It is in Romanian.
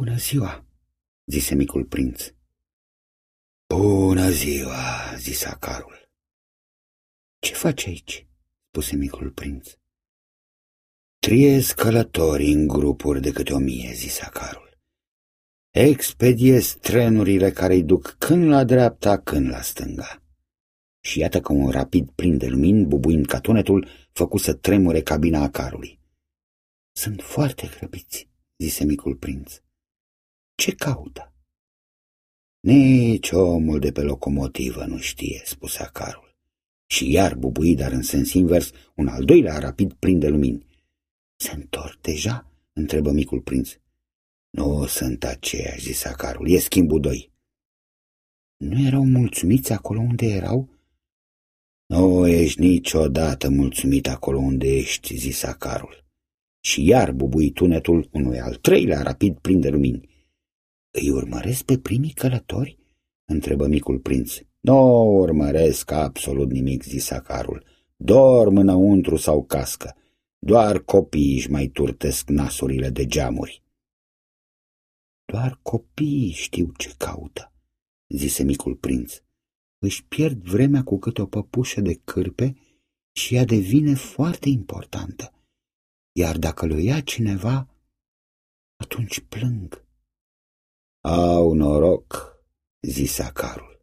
Bună ziua, zise micul prinț. Bună ziua, zise acarul. Ce faci aici? spuse micul prinț. Triez călători în grupuri de câte o mie, zise acarul. Expediez trenurile care îi duc când la dreapta, când la stânga. Și iată că un rapid plin de lumini, bubuind ca tunetul, făcu să tremure cabina acarului. Sunt foarte grăbiți, zise micul prinț. Ce caută? Nici omul de pe locomotivă nu știe, spuse acarul. Și iar bubui, dar în sens invers, un al doilea rapid plin de lumini. Se întorc deja? întrebă micul prinț. Nu sunt aceeași, zise acarul, e schimbul doi. Nu erau mulțumiți acolo unde erau? Nu ești niciodată mulțumit acolo unde ești, zise acarul. Și iar bubui tunetul unui al treilea rapid plin de lumini. Îi urmăresc pe primii călători? întrebă micul prinț. Nu urmăresc absolut nimic, zise acarul. Dorm înăuntru sau cască. Doar copiii își mai turtesc nasurile de geamuri. Doar copiii știu ce caută, zise micul prinț. Își pierd vremea cu câte o păpușă de cârpe și ea devine foarte importantă. Iar dacă le ia cineva, atunci plâng. Au noroc, zise acarul.